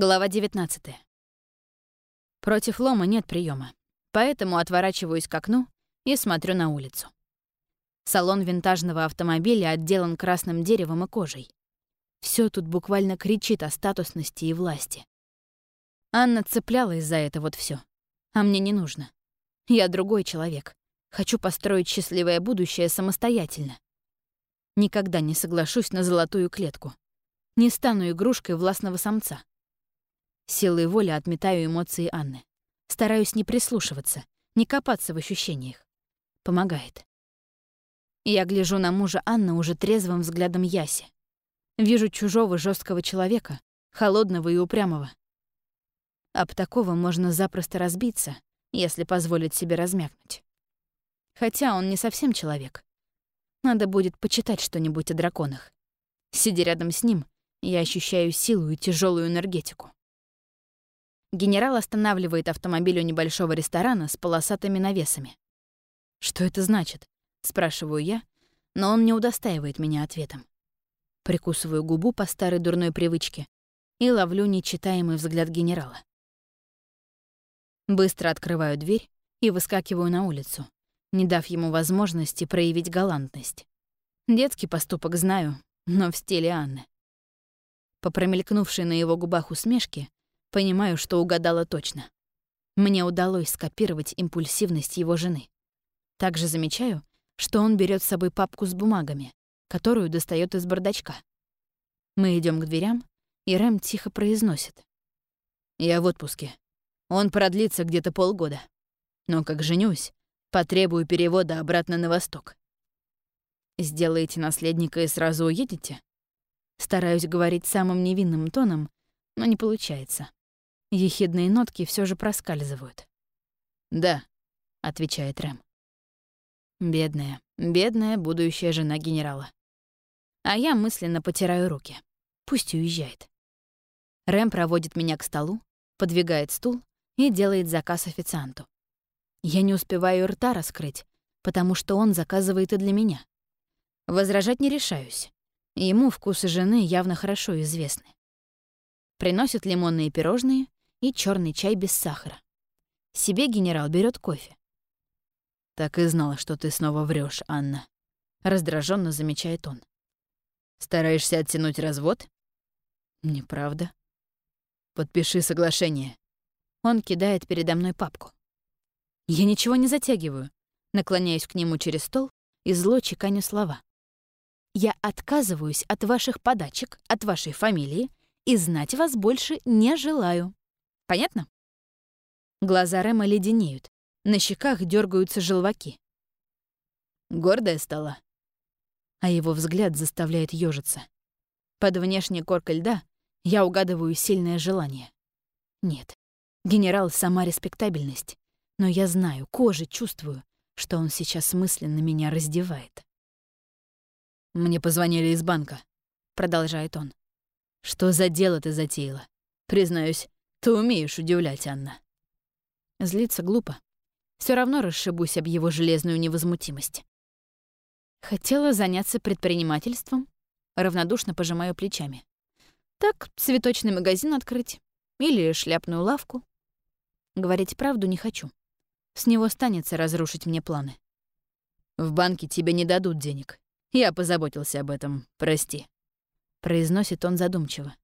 Глава 19. Против лома нет приема, поэтому отворачиваюсь к окну и смотрю на улицу. Салон винтажного автомобиля отделан красным деревом и кожей. Все тут буквально кричит о статусности и власти. Анна цеплялась за это вот все, а мне не нужно. Я другой человек. Хочу построить счастливое будущее самостоятельно. Никогда не соглашусь на золотую клетку. Не стану игрушкой властного самца. Силой воли отметаю эмоции Анны. Стараюсь не прислушиваться, не копаться в ощущениях. Помогает. Я гляжу на мужа Анны уже трезвым взглядом Яси. Вижу чужого жесткого человека, холодного и упрямого. Об такого можно запросто разбиться, если позволить себе размякнуть. Хотя он не совсем человек. Надо будет почитать что-нибудь о драконах. Сидя рядом с ним, я ощущаю силу и тяжелую энергетику. Генерал останавливает автомобиль у небольшого ресторана с полосатыми навесами. «Что это значит?» — спрашиваю я, но он не удостаивает меня ответом. Прикусываю губу по старой дурной привычке и ловлю нечитаемый взгляд генерала. Быстро открываю дверь и выскакиваю на улицу, не дав ему возможности проявить галантность. Детский поступок знаю, но в стиле Анны. По промелькнувшей на его губах усмешке Понимаю, что угадала точно. Мне удалось скопировать импульсивность его жены. Также замечаю, что он берет с собой папку с бумагами, которую достает из бардачка. Мы идем к дверям, и Рэм тихо произносит. «Я в отпуске. Он продлится где-то полгода. Но как женюсь, потребую перевода обратно на восток. Сделаете наследника и сразу уедете?» Стараюсь говорить самым невинным тоном, но не получается. Ехидные нотки все же проскальзывают. «Да», — отвечает Рэм. Бедная, бедная будущая жена генерала. А я мысленно потираю руки. Пусть уезжает. Рэм проводит меня к столу, подвигает стул и делает заказ официанту. Я не успеваю рта раскрыть, потому что он заказывает и для меня. Возражать не решаюсь. Ему вкусы жены явно хорошо известны. Приносят лимонные пирожные и черный чай без сахара. Себе генерал берет кофе. «Так и знала, что ты снова врешь, Анна», — раздраженно замечает он. «Стараешься оттянуть развод?» «Неправда». «Подпиши соглашение». Он кидает передо мной папку. Я ничего не затягиваю, наклоняюсь к нему через стол и зло чеканю слова. «Я отказываюсь от ваших подачек, от вашей фамилии, и знать вас больше не желаю». Понятно? Глаза Рэма леденеют, на щеках дергаются желваки. Гордая стала. А его взгляд заставляет ёжиться. Под внешней коркой льда я угадываю сильное желание. Нет, генерал — сама респектабельность. Но я знаю, кожей чувствую, что он сейчас мысленно меня раздевает. «Мне позвонили из банка», — продолжает он. «Что за дело ты затеяла? Признаюсь, ты умеешь удивлять, Анна. Злиться глупо. Все равно расшибусь об его железную невозмутимость. Хотела заняться предпринимательством, равнодушно пожимаю плечами. Так, цветочный магазин открыть или шляпную лавку. Говорить правду не хочу. С него станется разрушить мне планы. В банке тебе не дадут денег. Я позаботился об этом, прости. Произносит он задумчиво.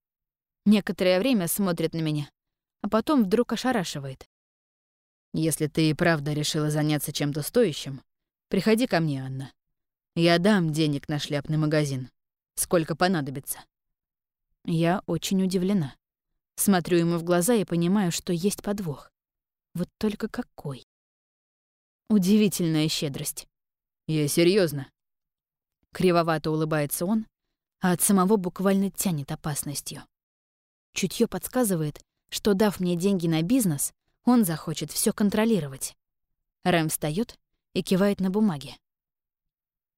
Некоторое время смотрит на меня, а потом вдруг ошарашивает. «Если ты и правда решила заняться чем-то стоящим, приходи ко мне, Анна. Я дам денег на шляпный магазин. Сколько понадобится». Я очень удивлена. Смотрю ему в глаза и понимаю, что есть подвох. Вот только какой. Удивительная щедрость. Я серьезно. Кривовато улыбается он, а от самого буквально тянет опасностью. Чутье подсказывает, что, дав мне деньги на бизнес, он захочет все контролировать. Рэм встает и кивает на бумаге.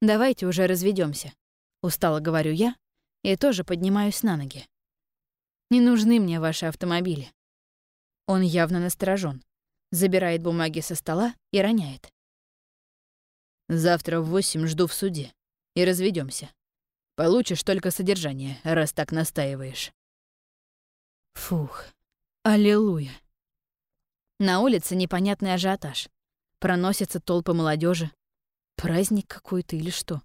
«Давайте уже разведемся, устало говорю я и тоже поднимаюсь на ноги. «Не нужны мне ваши автомобили». Он явно насторожен, забирает бумаги со стола и роняет. «Завтра в восемь жду в суде и разведемся. Получишь только содержание, раз так настаиваешь». Фух, аллилуйя. На улице непонятный ажиотаж. Проносятся толпы молодежи. Праздник какой-то или что?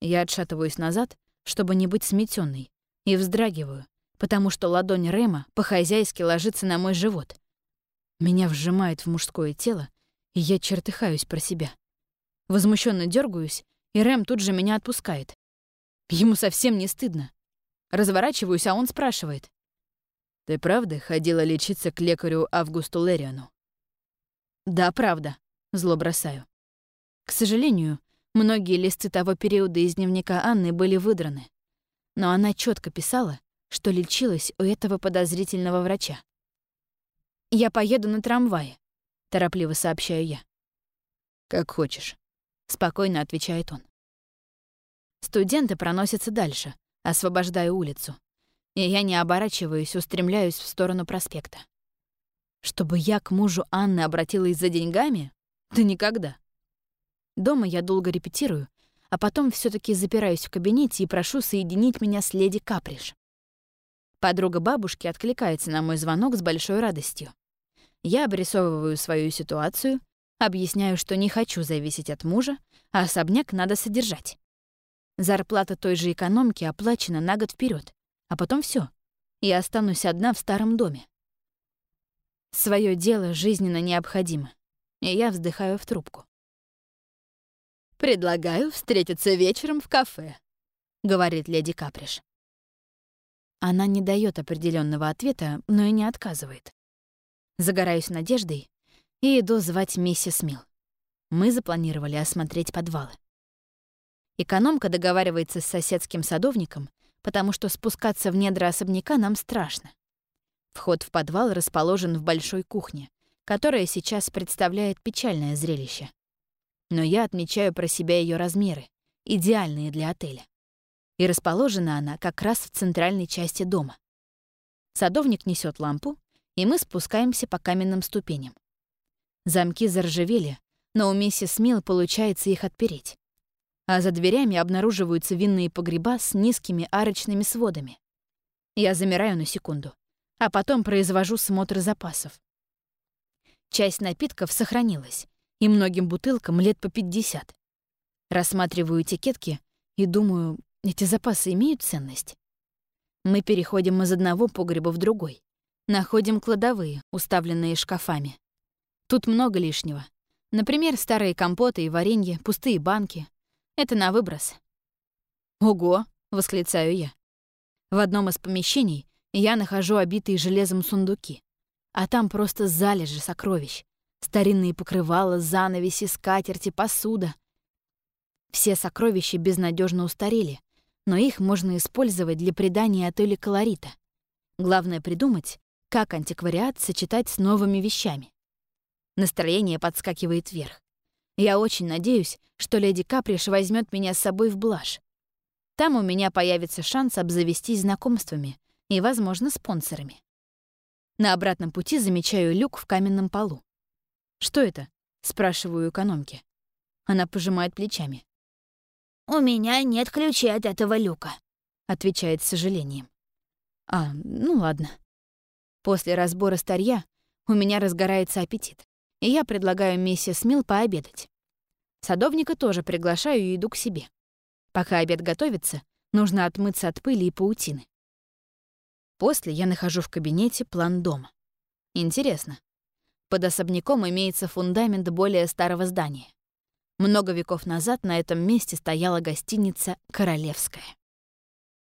Я отшатываюсь назад, чтобы не быть сметенной, и вздрагиваю, потому что ладонь Рема по-хозяйски ложится на мой живот. Меня вжимает в мужское тело, и я чертыхаюсь про себя. Возмущенно дергаюсь, и Рэм тут же меня отпускает. Ему совсем не стыдно. Разворачиваюсь, а он спрашивает. «Ты правда ходила лечиться к лекарю Августу Лериану?» «Да, правда», — зло бросаю. К сожалению, многие листы того периода из дневника Анны были выдраны. Но она четко писала, что лечилась у этого подозрительного врача. «Я поеду на трамвае», — торопливо сообщаю я. «Как хочешь», — спокойно отвечает он. Студенты проносятся дальше, освобождая улицу. И я, не оборачиваюсь, устремляюсь в сторону проспекта. Чтобы я к мужу Анны обратилась за деньгами? Да никогда. Дома я долго репетирую, а потом все таки запираюсь в кабинете и прошу соединить меня с леди Каприш. Подруга бабушки откликается на мой звонок с большой радостью. Я обрисовываю свою ситуацию, объясняю, что не хочу зависеть от мужа, а особняк надо содержать. Зарплата той же экономки оплачена на год вперед, а потом все. Я останусь одна в старом доме. Своё дело жизненно необходимо, и я вздыхаю в трубку. «Предлагаю встретиться вечером в кафе», — говорит леди Каприш. Она не дает определенного ответа, но и не отказывает. Загораюсь надеждой и иду звать миссис Мил. Мы запланировали осмотреть подвалы. Экономка договаривается с соседским садовником, потому что спускаться в недра особняка нам страшно. Вход в подвал расположен в большой кухне, которая сейчас представляет печальное зрелище. Но я отмечаю про себя ее размеры, идеальные для отеля. И расположена она как раз в центральной части дома. Садовник несет лампу, и мы спускаемся по каменным ступеням. Замки заржавели, но у миссис Мил получается их отпереть а за дверями обнаруживаются винные погреба с низкими арочными сводами. Я замираю на секунду, а потом произвожу смотр запасов. Часть напитков сохранилась, и многим бутылкам лет по 50. Рассматриваю этикетки и думаю, эти запасы имеют ценность. Мы переходим из одного погреба в другой. Находим кладовые, уставленные шкафами. Тут много лишнего. Например, старые компоты и варенье, пустые банки, это на выброс. «Ого!» — восклицаю я. В одном из помещений я нахожу обитые железом сундуки, а там просто залежи сокровищ. Старинные покрывала, занавеси, скатерти, посуда. Все сокровища безнадежно устарели, но их можно использовать для придания отелю колорита. Главное придумать, как антиквариат сочетать с новыми вещами. Настроение подскакивает вверх. Я очень надеюсь, что леди Каприш возьмет меня с собой в блажь. Там у меня появится шанс обзавестись знакомствами и, возможно, спонсорами. На обратном пути замечаю люк в каменном полу. «Что это?» — спрашиваю экономки. Она пожимает плечами. «У меня нет ключей от этого люка», — отвечает с сожалением. «А, ну ладно». После разбора старья у меня разгорается аппетит и я предлагаю миссис Мил пообедать. Садовника тоже приглашаю и иду к себе. Пока обед готовится, нужно отмыться от пыли и паутины. После я нахожу в кабинете план дома. Интересно. Под особняком имеется фундамент более старого здания. Много веков назад на этом месте стояла гостиница «Королевская».